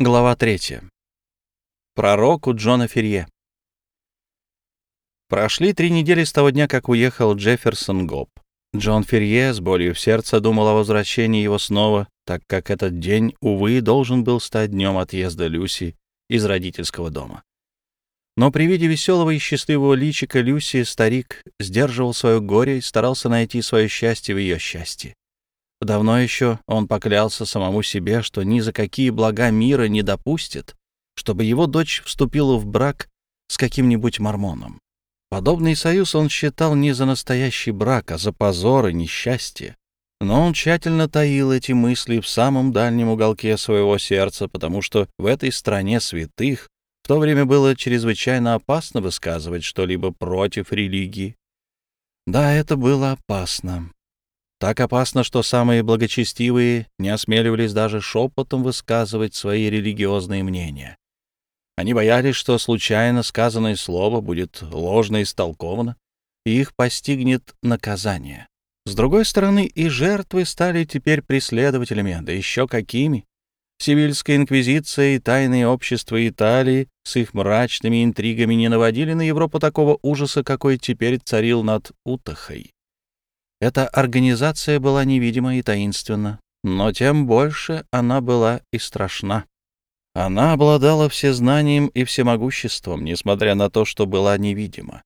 Глава 3. Пророку Джона Ферье. Прошли три недели с того дня, как уехал Джефферсон Гоп. Джон Ферье с болью в сердце думал о возвращении его снова, так как этот день, увы, должен был стать днем отъезда Люси из родительского дома. Но при виде веселого и счастливого личика Люси старик сдерживал свое горе и старался найти свое счастье в ее счастье. Давно еще он поклялся самому себе, что ни за какие блага мира не допустит, чтобы его дочь вступила в брак с каким-нибудь мормоном. Подобный союз он считал не за настоящий брак, а за позор и несчастье. Но он тщательно таил эти мысли в самом дальнем уголке своего сердца, потому что в этой стране святых в то время было чрезвычайно опасно высказывать что-либо против религии. Да, это было опасно. Так опасно, что самые благочестивые не осмеливались даже шепотом высказывать свои религиозные мнения. Они боялись, что случайно сказанное слово будет ложно истолковано, и их постигнет наказание. С другой стороны, и жертвы стали теперь преследователями, да еще какими. Сивильская инквизиция и тайные общества Италии с их мрачными интригами не наводили на Европу такого ужаса, какой теперь царил над Утахой. Эта организация была невидима и таинственна, но тем больше она была и страшна. Она обладала всезнанием и всемогуществом, несмотря на то, что была невидима.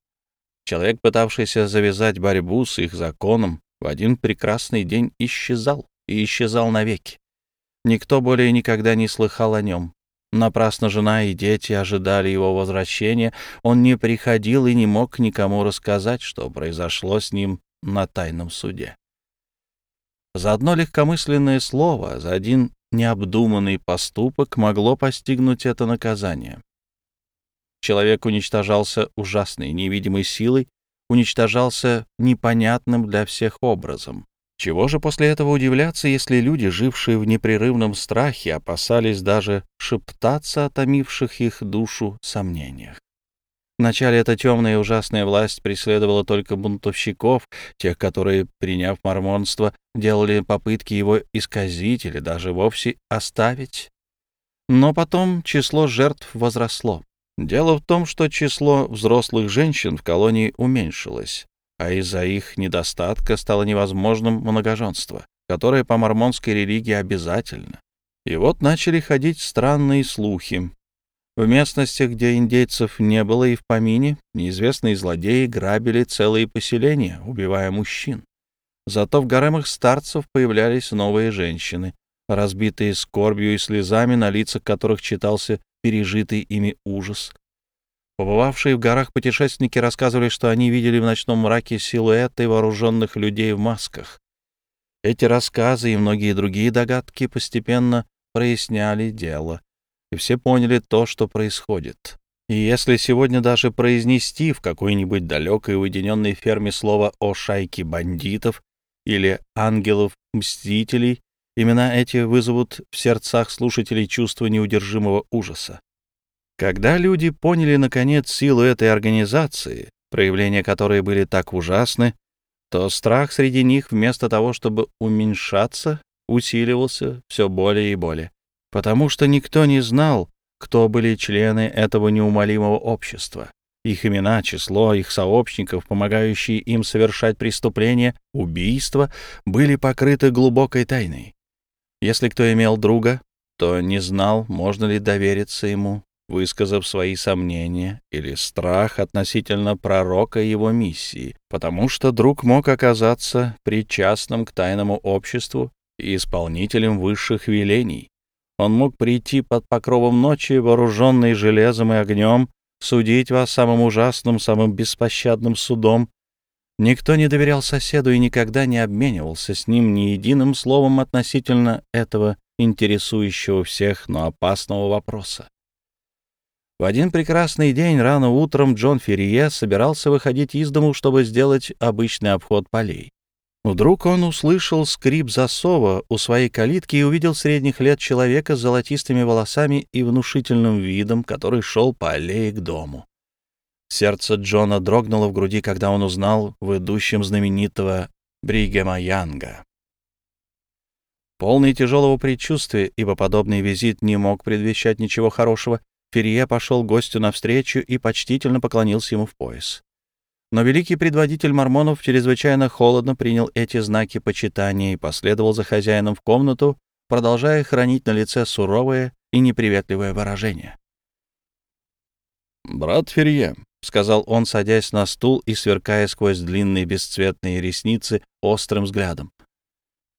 Человек, пытавшийся завязать борьбу с их законом, в один прекрасный день исчезал и исчезал навеки. Никто более никогда не слыхал о нем. Напрасно жена и дети ожидали его возвращения. Он не приходил и не мог никому рассказать, что произошло с ним на тайном суде. За одно легкомысленное слово, за один необдуманный поступок могло постигнуть это наказание. Человек уничтожался ужасной невидимой силой, уничтожался непонятным для всех образом. Чего же после этого удивляться, если люди, жившие в непрерывном страхе, опасались даже шептаться о томивших их душу сомнениях? Вначале эта темная и ужасная власть преследовала только бунтовщиков, тех, которые, приняв мормонство, делали попытки его исказить или даже вовсе оставить. Но потом число жертв возросло. Дело в том, что число взрослых женщин в колонии уменьшилось, а из-за их недостатка стало невозможным многоженство, которое по мормонской религии обязательно. И вот начали ходить странные слухи. В местностях, где индейцев не было и в помине, неизвестные злодеи грабили целые поселения, убивая мужчин. Зато в гаремах старцев появлялись новые женщины, разбитые скорбью и слезами, на лицах которых читался пережитый ими ужас. Побывавшие в горах путешественники рассказывали, что они видели в ночном мраке силуэты вооруженных людей в масках. Эти рассказы и многие другие догадки постепенно проясняли дело и все поняли то, что происходит. И если сегодня даже произнести в какой-нибудь далекой уединенной ферме слово о шайке бандитов или ангелов-мстителей, имена эти вызовут в сердцах слушателей чувство неудержимого ужаса. Когда люди поняли, наконец, силу этой организации, проявления которой были так ужасны, то страх среди них, вместо того, чтобы уменьшаться, усиливался все более и более потому что никто не знал, кто были члены этого неумолимого общества. Их имена, число их сообщников, помогающие им совершать преступления, убийства, были покрыты глубокой тайной. Если кто имел друга, то не знал, можно ли довериться ему, высказав свои сомнения или страх относительно пророка и его миссии, потому что друг мог оказаться причастным к тайному обществу и исполнителем высших велений. Он мог прийти под покровом ночи, вооруженный железом и огнем, судить вас самым ужасным, самым беспощадным судом. Никто не доверял соседу и никогда не обменивался с ним ни единым словом относительно этого интересующего всех, но опасного вопроса. В один прекрасный день рано утром Джон Феррие собирался выходить из дому, чтобы сделать обычный обход полей. Вдруг он услышал скрип засова у своей калитки и увидел средних лет человека с золотистыми волосами и внушительным видом, который шел по аллее к дому. Сердце Джона дрогнуло в груди, когда он узнал в идущем знаменитого Бригема Янга. Полный тяжелого предчувствия, ибо подобный визит не мог предвещать ничего хорошего, Ферье пошел гостю навстречу и почтительно поклонился ему в пояс. Но великий предводитель мормонов чрезвычайно холодно принял эти знаки почитания и последовал за хозяином в комнату, продолжая хранить на лице суровое и неприветливое выражение. «Брат Ферье», — сказал он, садясь на стул и сверкая сквозь длинные бесцветные ресницы острым взглядом.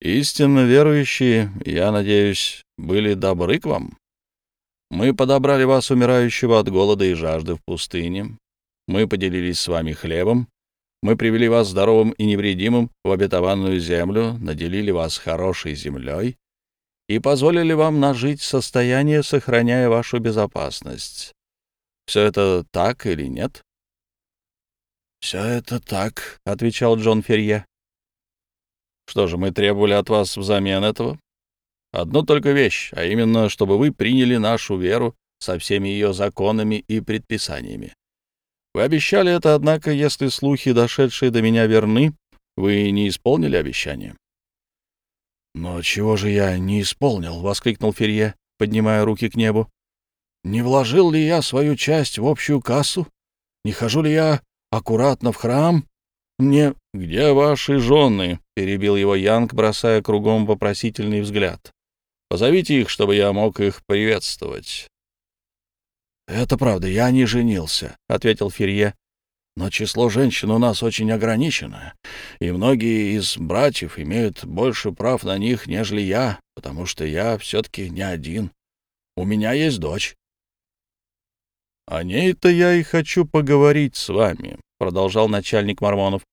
«Истинно верующие, я надеюсь, были добры к вам. Мы подобрали вас, умирающего от голода и жажды в пустыне. Мы поделились с вами хлебом. Мы привели вас здоровым и невредимым в обетованную землю, наделили вас хорошей землей и позволили вам нажить состояние, сохраняя вашу безопасность. Все это так или нет? «Все это так», — отвечал Джон Ферье. «Что же мы требовали от вас взамен этого? Одну только вещь, а именно, чтобы вы приняли нашу веру со всеми ее законами и предписаниями. Вы обещали это, однако, если слухи, дошедшие до меня, верны, вы не исполнили обещание». «Но чего же я не исполнил?» — воскликнул Ферье, поднимая руки к небу. Не вложил ли я свою часть в общую кассу? Не хожу ли я аккуратно в храм? Мне... — Где ваши жены? — перебил его Янг, бросая кругом вопросительный взгляд. — Позовите их, чтобы я мог их приветствовать. — Это правда, я не женился, — ответил Ферье. — Но число женщин у нас очень ограничено, и многие из братьев имеют больше прав на них, нежели я, потому что я все-таки не один. У меня есть дочь. «О ней-то я и хочу поговорить с вами», — продолжал начальник Мормонов.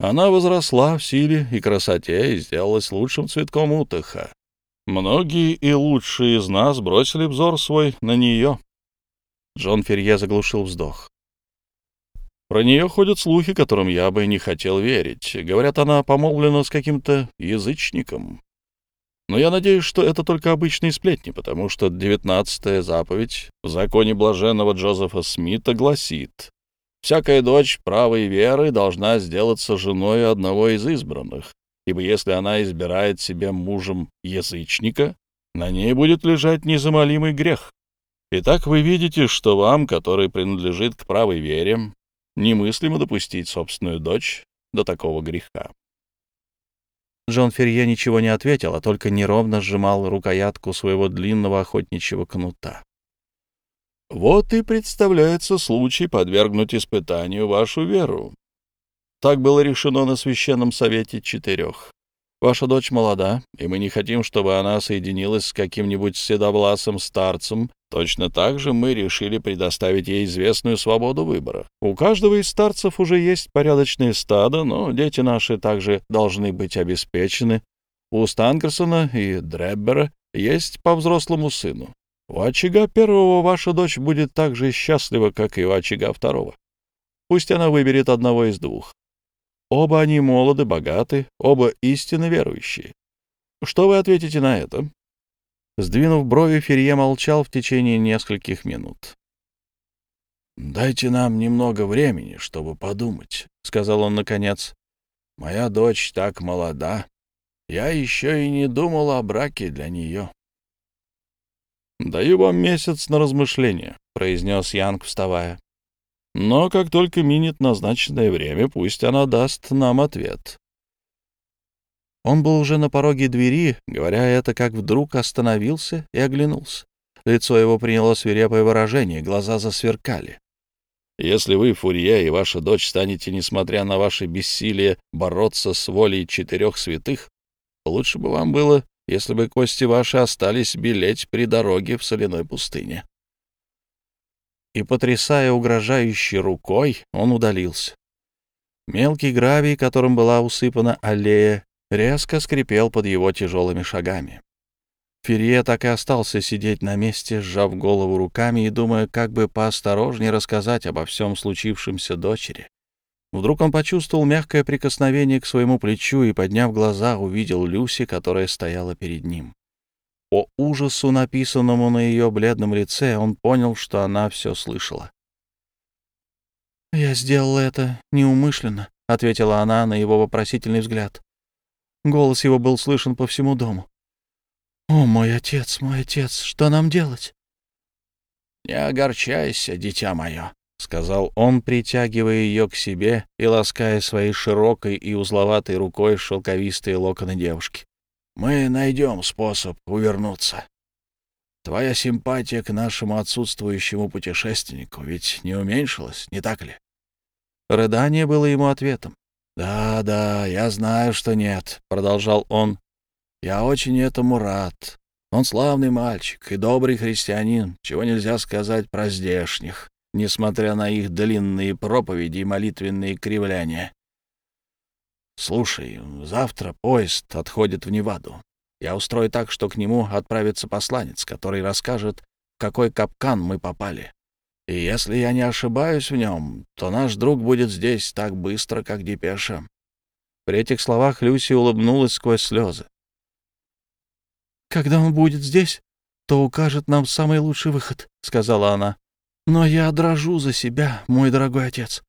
Она возросла в силе и красоте и сделалась лучшим цветком утыха. Многие и лучшие из нас бросили взор свой на нее. Джон Ферье заглушил вздох. Про нее ходят слухи, которым я бы не хотел верить. Говорят, она помолвлена с каким-то язычником. Но я надеюсь, что это только обычные сплетни, потому что девятнадцатая заповедь в законе блаженного Джозефа Смита гласит «Всякая дочь правой веры должна сделаться женой одного из избранных, ибо если она избирает себе мужем язычника, на ней будет лежать незамолимый грех. Итак, вы видите, что вам, который принадлежит к правой вере, немыслимо допустить собственную дочь до такого греха. Джон Ферье ничего не ответил, а только неровно сжимал рукоятку своего длинного охотничьего кнута. «Вот и представляется случай подвергнуть испытанию вашу веру. Так было решено на Священном Совете Четырех. Ваша дочь молода, и мы не хотим, чтобы она соединилась с каким-нибудь седовласым старцем. Точно так же мы решили предоставить ей известную свободу выбора. У каждого из старцев уже есть порядочное стадо, но дети наши также должны быть обеспечены. У Станкерсона и Дреббера есть по взрослому сыну. У очага первого ваша дочь будет так же счастлива, как и у очага второго. Пусть она выберет одного из двух. Оба они молоды, богаты, оба истинно верующие. Что вы ответите на это?» Сдвинув брови, Ферье молчал в течение нескольких минут. «Дайте нам немного времени, чтобы подумать», — сказал он наконец. «Моя дочь так молода. Я еще и не думал о браке для нее». «Даю вам месяц на размышление», — произнес Янг, вставая. Но как только минет назначенное время, пусть она даст нам ответ. Он был уже на пороге двери, говоря это, как вдруг остановился и оглянулся. Лицо его приняло свирепое выражение, глаза засверкали. «Если вы, Фурье, и ваша дочь станете, несмотря на ваше бессилие, бороться с волей четырех святых, лучше бы вам было, если бы кости ваши остались белеть при дороге в соляной пустыне» и, потрясая угрожающей рукой, он удалился. Мелкий гравий, которым была усыпана аллея, резко скрипел под его тяжелыми шагами. Ферье так и остался сидеть на месте, сжав голову руками и думая, как бы поосторожнее рассказать обо всем случившемся дочери. Вдруг он почувствовал мягкое прикосновение к своему плечу и, подняв глаза, увидел Люси, которая стояла перед ним. По ужасу, написанному на ее бледном лице, он понял, что она все слышала. «Я сделала это неумышленно», — ответила она на его вопросительный взгляд. Голос его был слышен по всему дому. «О, мой отец, мой отец, что нам делать?» «Не огорчайся, дитя мое», — сказал он, притягивая ее к себе и лаская своей широкой и узловатой рукой шелковистые локоны девушки. «Мы найдем способ увернуться. Твоя симпатия к нашему отсутствующему путешественнику ведь не уменьшилась, не так ли?» Рыдание было ему ответом. «Да, да, я знаю, что нет», — продолжал он. «Я очень этому рад. Он славный мальчик и добрый христианин, чего нельзя сказать про здешних, несмотря на их длинные проповеди и молитвенные кривляния. Слушай, завтра поезд отходит в Неваду. Я устрою так, что к нему отправится посланец, который расскажет, в какой капкан мы попали. И если я не ошибаюсь в нем, то наш друг будет здесь так быстро, как депеша». При этих словах Люси улыбнулась сквозь слезы. «Когда он будет здесь, то укажет нам самый лучший выход», — сказала она. «Но я дрожу за себя, мой дорогой отец.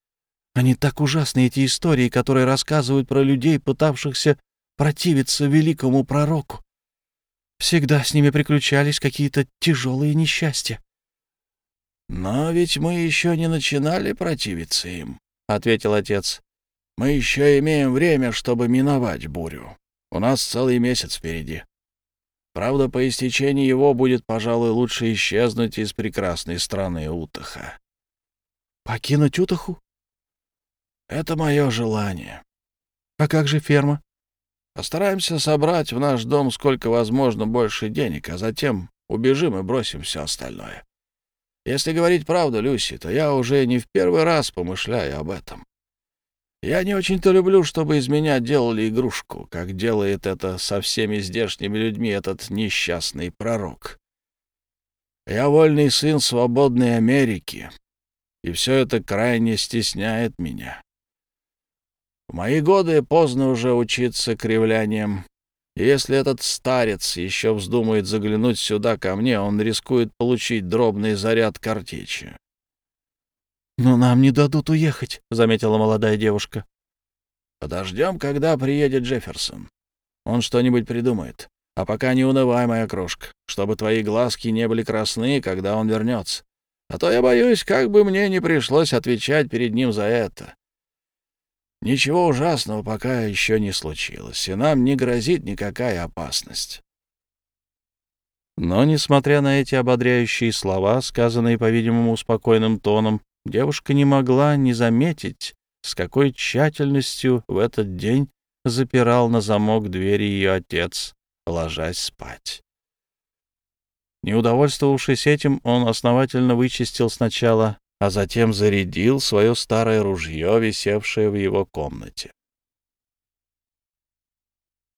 Они так ужасны, эти истории, которые рассказывают про людей, пытавшихся противиться великому пророку. Всегда с ними приключались какие-то тяжелые несчастья. «Но ведь мы еще не начинали противиться им», — ответил отец. «Мы еще имеем время, чтобы миновать бурю. У нас целый месяц впереди. Правда, по истечении его будет, пожалуй, лучше исчезнуть из прекрасной страны Утаха». «Покинуть Утаху?» «Это мое желание». «А как же ферма?» «Постараемся собрать в наш дом сколько возможно больше денег, а затем убежим и бросим все остальное». Если говорить правду, Люси, то я уже не в первый раз помышляю об этом. Я не очень-то люблю, чтобы из меня делали игрушку, как делает это со всеми здешними людьми этот несчастный пророк. Я вольный сын свободной Америки, и все это крайне стесняет меня. Мои годы поздно уже учиться кривлянием, если этот старец еще вздумает заглянуть сюда ко мне, он рискует получить дробный заряд картечи. «Но нам не дадут уехать», — заметила молодая девушка. «Подождем, когда приедет Джефферсон. Он что-нибудь придумает. А пока не унывай, моя крошка, чтобы твои глазки не были красны, когда он вернется. А то я боюсь, как бы мне не пришлось отвечать перед ним за это. Ничего ужасного пока еще не случилось, и нам не грозит никакая опасность. Но, несмотря на эти ободряющие слова, сказанные, по-видимому, спокойным тоном, девушка не могла не заметить, с какой тщательностью в этот день запирал на замок двери ее отец, ложась спать. Не удовольствовавшись этим, он основательно вычистил сначала а затем зарядил свое старое ружье, висевшее в его комнате.